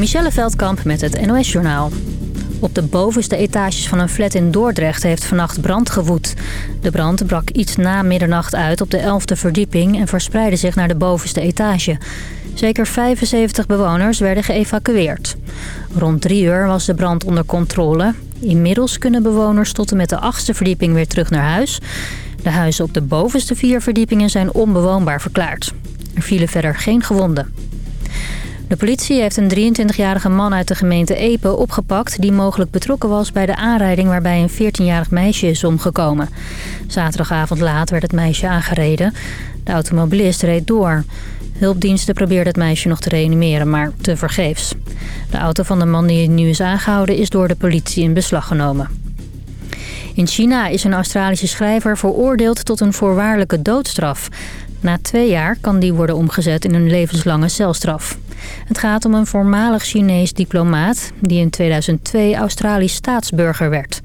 Michelle Veldkamp met het NOS-journaal. Op de bovenste etages van een flat in Dordrecht heeft vannacht brand gewoed. De brand brak iets na middernacht uit op de 11e verdieping... en verspreidde zich naar de bovenste etage. Zeker 75 bewoners werden geëvacueerd. Rond drie uur was de brand onder controle. Inmiddels kunnen bewoners tot en met de achtste verdieping weer terug naar huis. De huizen op de bovenste vier verdiepingen zijn onbewoonbaar verklaard. Er vielen verder geen gewonden. De politie heeft een 23-jarige man uit de gemeente Epe opgepakt... die mogelijk betrokken was bij de aanrijding waarbij een 14-jarig meisje is omgekomen. Zaterdagavond laat werd het meisje aangereden. De automobilist reed door. Hulpdiensten probeerden het meisje nog te reanimeren, maar tevergeefs. De auto van de man die nu is aangehouden is door de politie in beslag genomen. In China is een Australische schrijver veroordeeld tot een voorwaardelijke doodstraf. Na twee jaar kan die worden omgezet in een levenslange celstraf. Het gaat om een voormalig Chinees diplomaat... die in 2002 Australisch staatsburger werd.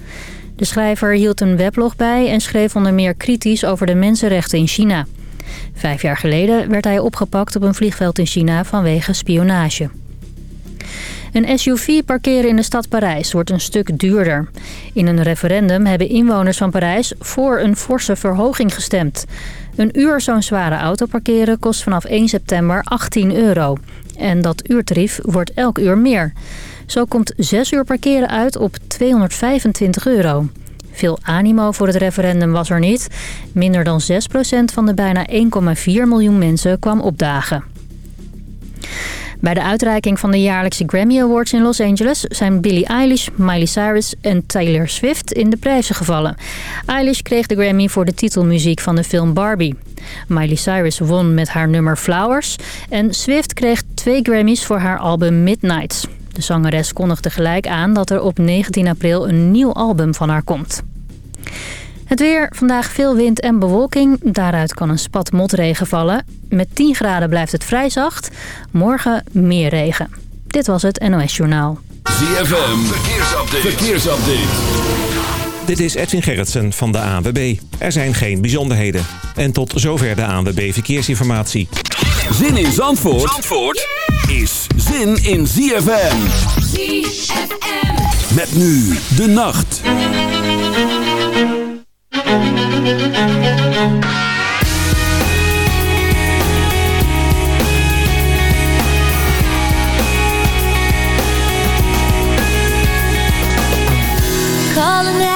De schrijver hield een weblog bij en schreef onder meer kritisch over de mensenrechten in China. Vijf jaar geleden werd hij opgepakt op een vliegveld in China vanwege spionage. Een SUV parkeren in de stad Parijs wordt een stuk duurder. In een referendum hebben inwoners van Parijs voor een forse verhoging gestemd. Een uur zo'n zware auto parkeren kost vanaf 1 september 18 euro. En dat uurtarief wordt elk uur meer. Zo komt 6 uur parkeren uit op 225 euro. Veel animo voor het referendum was er niet. Minder dan 6% van de bijna 1,4 miljoen mensen kwam opdagen. Bij de uitreiking van de jaarlijkse Grammy Awards in Los Angeles... zijn Billie Eilish, Miley Cyrus en Taylor Swift in de prijzen gevallen. Eilish kreeg de Grammy voor de titelmuziek van de film Barbie. Miley Cyrus won met haar nummer Flowers... en Swift kreeg twee Grammys voor haar album Midnights. De zangeres kondigde gelijk aan dat er op 19 april een nieuw album van haar komt. Het weer, vandaag veel wind en bewolking. Daaruit kan een spat motregen vallen. Met 10 graden blijft het vrij zacht. Morgen meer regen. Dit was het NOS Journaal. ZFM, verkeersupdate. verkeersupdate. Dit is Edwin Gerritsen van de ANWB. Er zijn geen bijzonderheden. En tot zover de ANWB Verkeersinformatie. Zin in Zandvoort, Zandvoort is zin in ZFM. ZFM. Met nu de nacht. calling out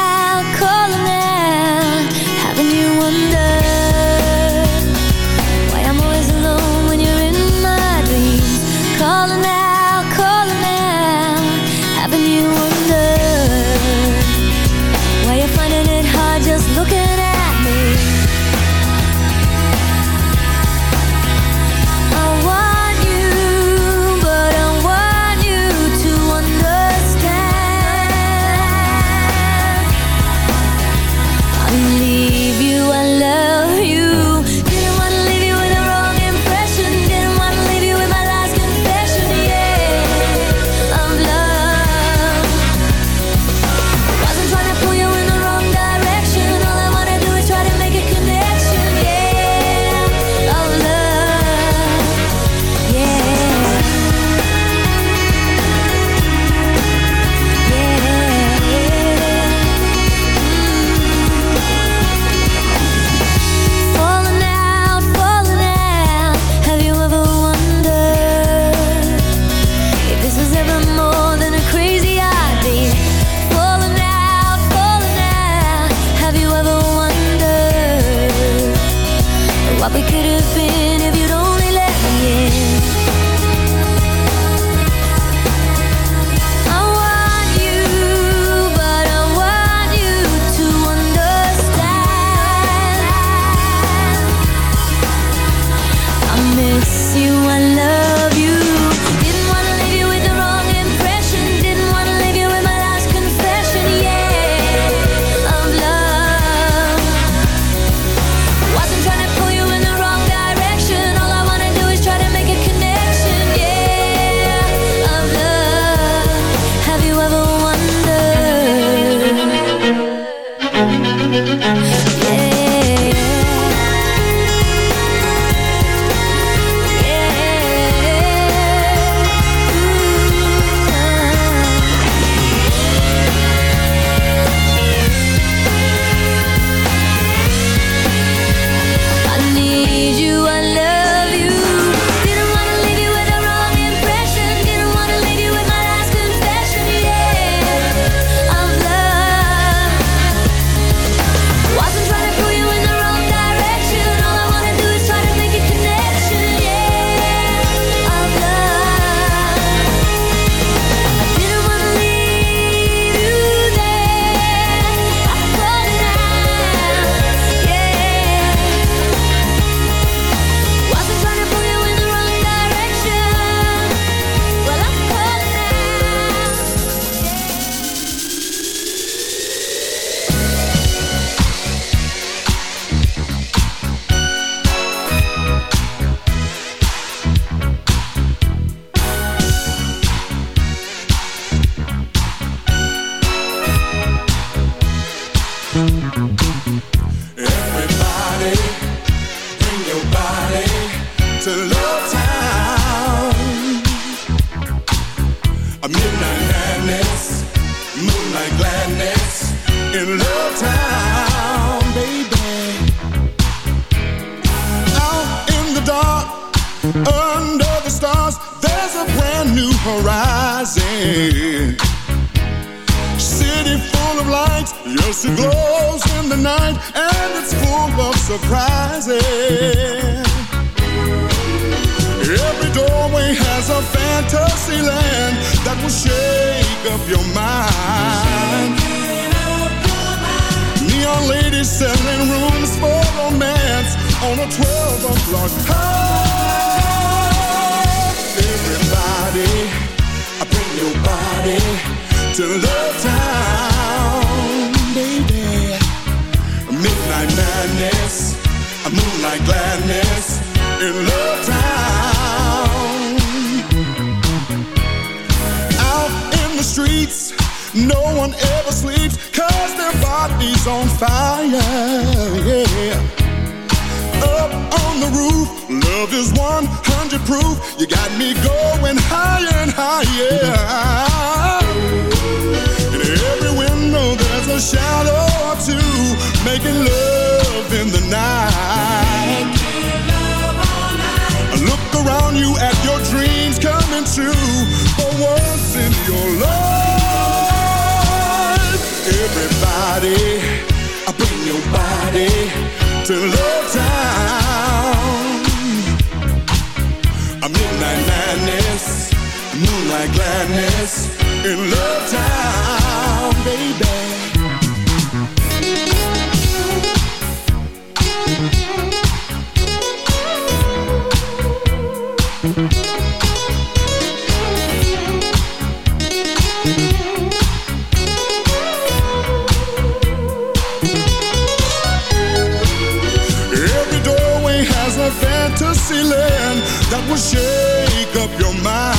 higher. In every window, there's a shadow or two, making love in the night Look around you at your dreams coming true for once in your life. Everybody, bring your body to Love Town. Midnight madness, moonlight gladness in Love Town, baby. Every doorway has a fantasy land that will shake up your mind.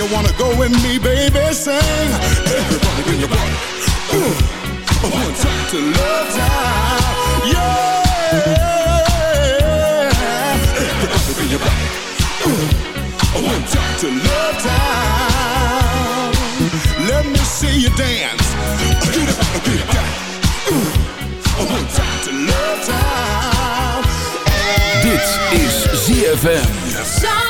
you wanna go with me, baby. Sing. Everybody, bring your body. Ooh. One time to Love Town. Yeah. Everybody, bring your body. Ooh. One time to Love Town. Let me see you dance. Get up, get down. One time to Love Town. Dit is ZFM.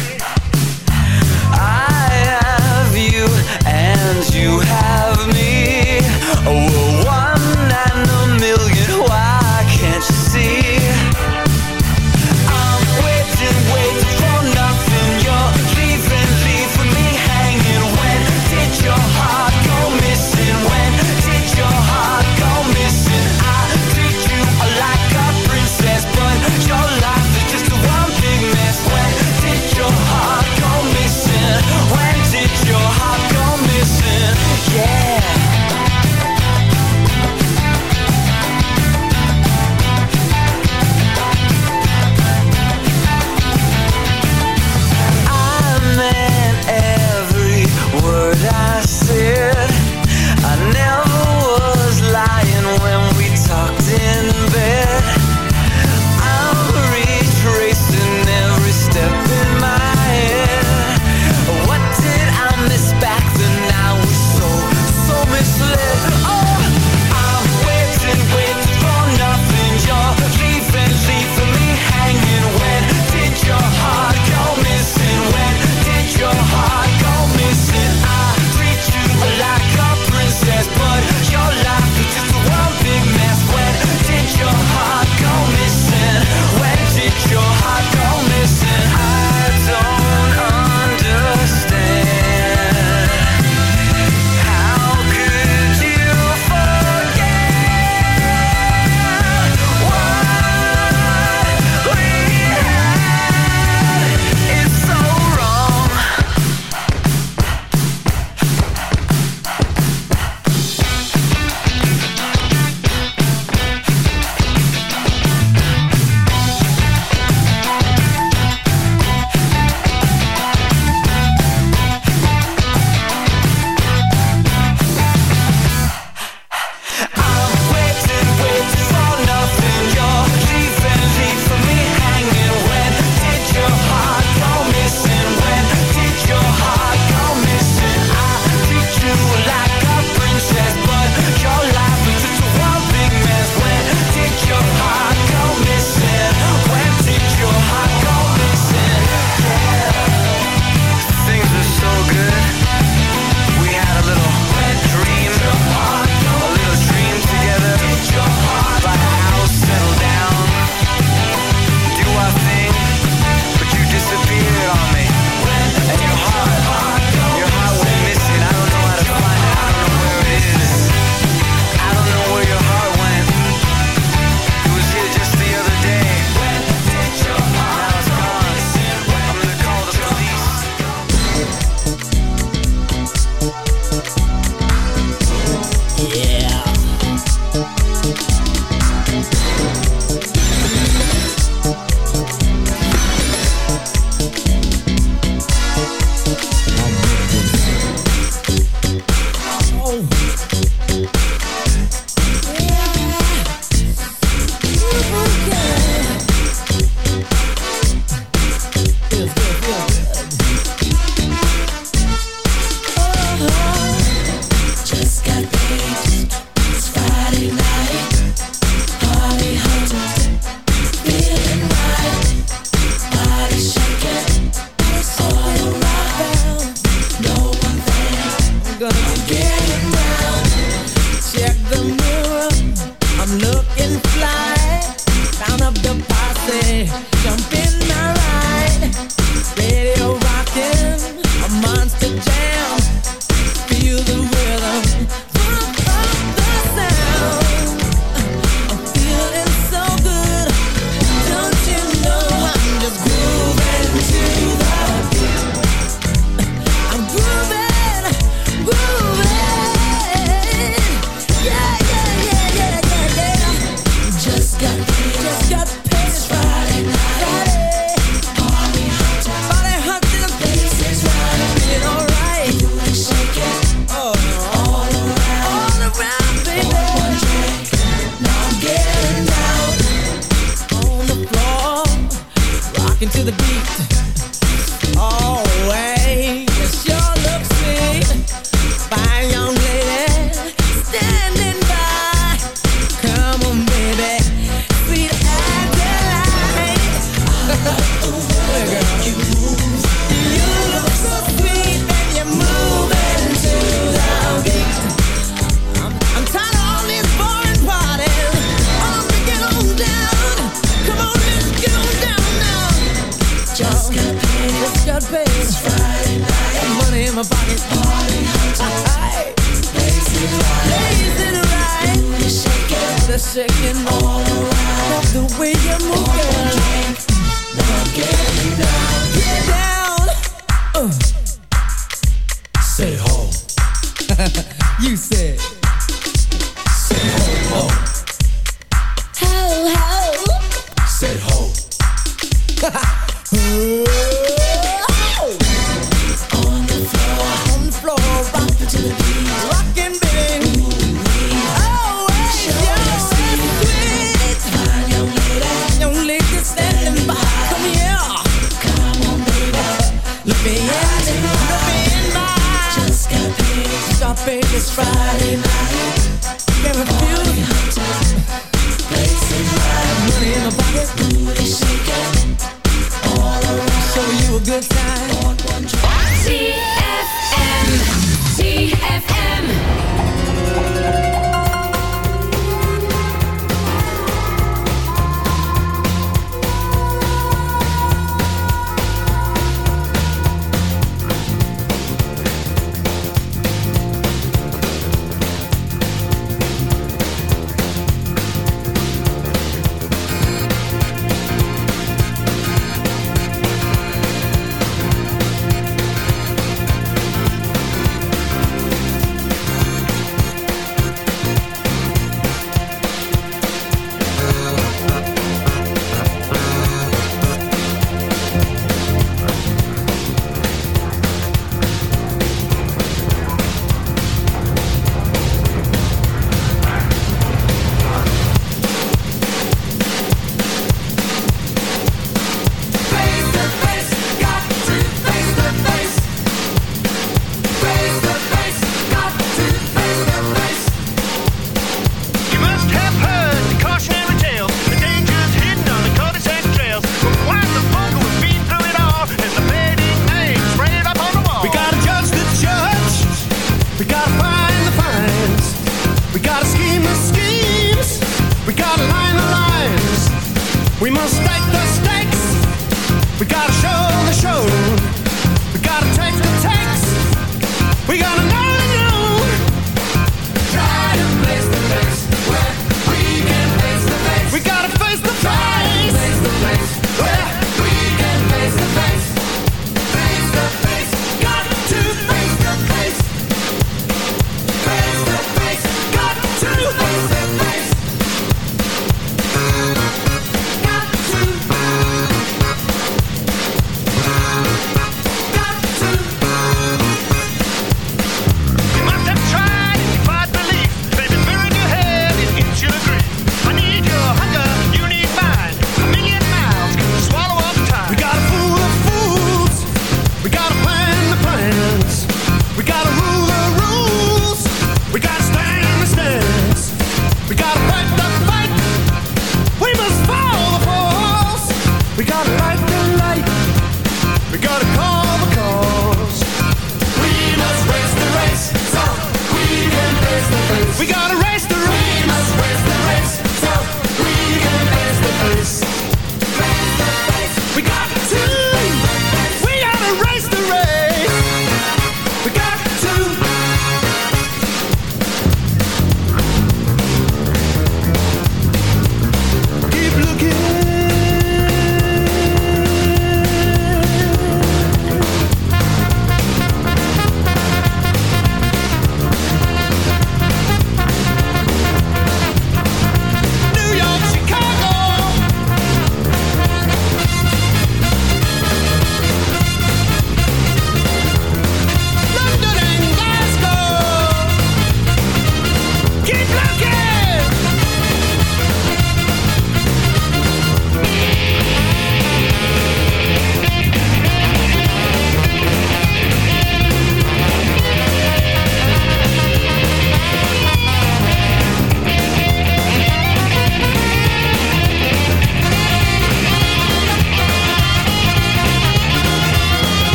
We gotta light the light. We gotta call.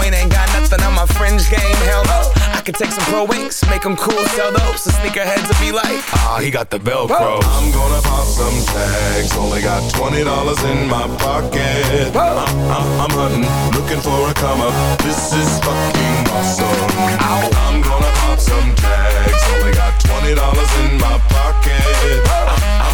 Wayne ain't got nothing on my fringe game. Hell no. I could take some pro wings, make them cool, sell those. The sneakerheads will be like, ah, he got the Velcro. I'm gonna pop some tags. Only got twenty dollars in my pocket. I'm, I'm, uh, uh, I'm hunting, looking for a come up. This is fucking awesome. I'm gonna pop some tags. Only got twenty dollars in my pocket. I'm,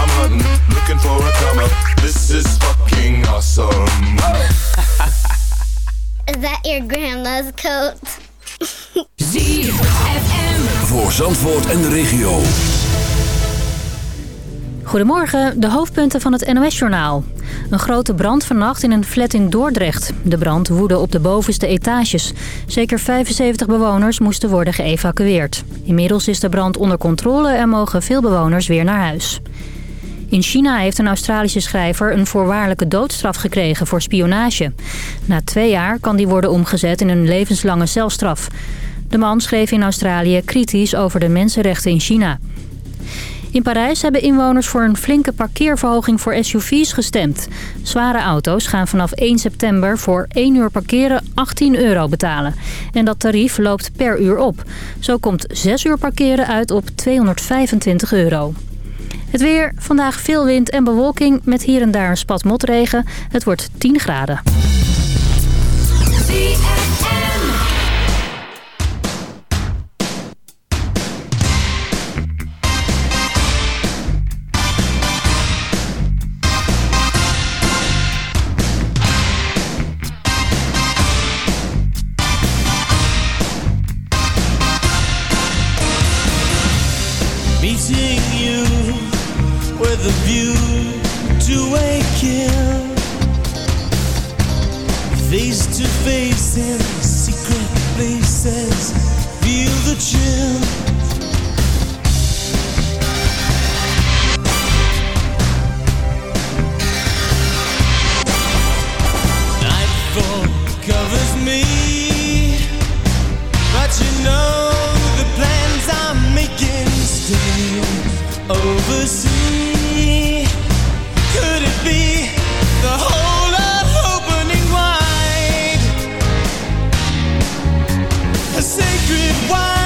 Looking for a come up. This is fucking awesome. Is that your grandma's coat? ZFM. Voor Zandvoort en de regio. Goedemorgen, de hoofdpunten van het NOS-journaal. Een grote brand vannacht in een flat in Dordrecht. De brand woedde op de bovenste etages. Zeker 75 bewoners moesten worden geëvacueerd. Inmiddels is de brand onder controle en mogen veel bewoners weer naar huis. In China heeft een Australische schrijver een voorwaardelijke doodstraf gekregen voor spionage. Na twee jaar kan die worden omgezet in een levenslange celstraf. De man schreef in Australië kritisch over de mensenrechten in China. In Parijs hebben inwoners voor een flinke parkeerverhoging voor SUV's gestemd. Zware auto's gaan vanaf 1 september voor 1 uur parkeren 18 euro betalen. En dat tarief loopt per uur op. Zo komt 6 uur parkeren uit op 225 euro. Het weer, vandaag veel wind en bewolking met hier en daar een spat motregen. Het wordt 10 graden. Why,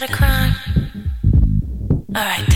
that a crime? Alright then.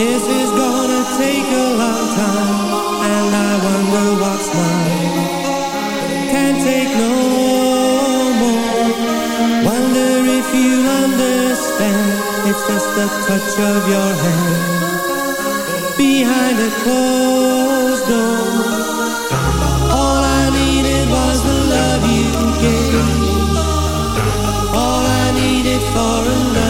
This is gonna take a long time And I wonder what's mine. Can't take no more. Wonder if you understand. It's just the touch of your hand. Behind a closed door. All I needed was the love you gave. All I needed for a love